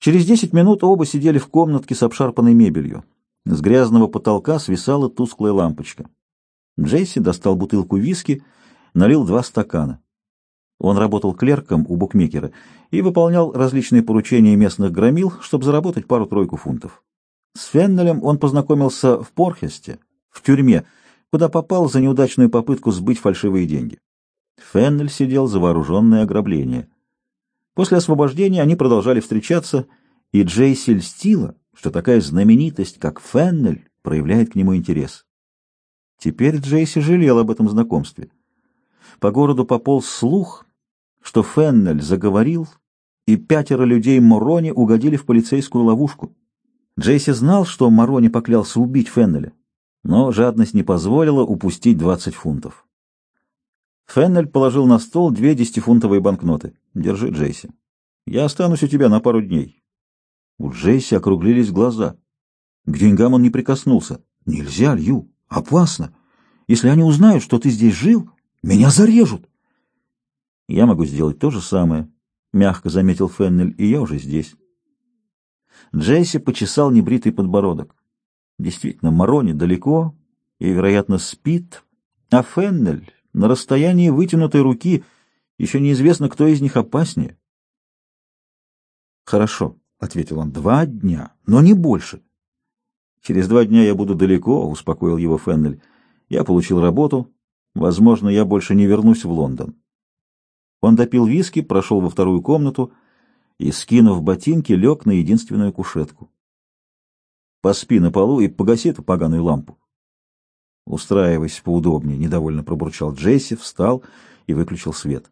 Через десять минут оба сидели в комнатке с обшарпанной мебелью. С грязного потолка свисала тусклая лампочка. Джейси достал бутылку виски, налил два стакана. Он работал клерком у букмекера и выполнял различные поручения местных громил, чтобы заработать пару-тройку фунтов. С Феннелем он познакомился в Порхесте, в тюрьме, куда попал за неудачную попытку сбыть фальшивые деньги. Феннель сидел за вооруженное ограбление. После освобождения они продолжали встречаться, и Джейси льстила, что такая знаменитость, как Феннель, проявляет к нему интерес. Теперь Джейси жалел об этом знакомстве. По городу пополз слух, что Феннель заговорил, и пятеро людей Морони угодили в полицейскую ловушку. Джейси знал, что Морони поклялся убить Феннеля, но жадность не позволила упустить 20 фунтов. Феннель положил на стол две десятифунтовые банкноты. «Держи, Джейси. Я останусь у тебя на пару дней». У Джейси округлились глаза. К деньгам он не прикоснулся. «Нельзя, Лью. Опасно. Если они узнают, что ты здесь жил, меня зарежут». «Я могу сделать то же самое», — мягко заметил Феннель, — «и я уже здесь». Джейси почесал небритый подбородок. Действительно, Марони далеко и, вероятно, спит, а Феннель на расстоянии вытянутой руки. Еще неизвестно, кто из них опаснее. «Хорошо», — ответил он, — «два дня, но не больше». «Через два дня я буду далеко», — успокоил его Феннель. «Я получил работу. Возможно, я больше не вернусь в Лондон». Он допил виски, прошел во вторую комнату и, скинув ботинки, лег на единственную кушетку. «Поспи на полу и погаси эту поганую лампу». «Устраивайся поудобнее», — недовольно пробурчал Джесси, встал и выключил свет.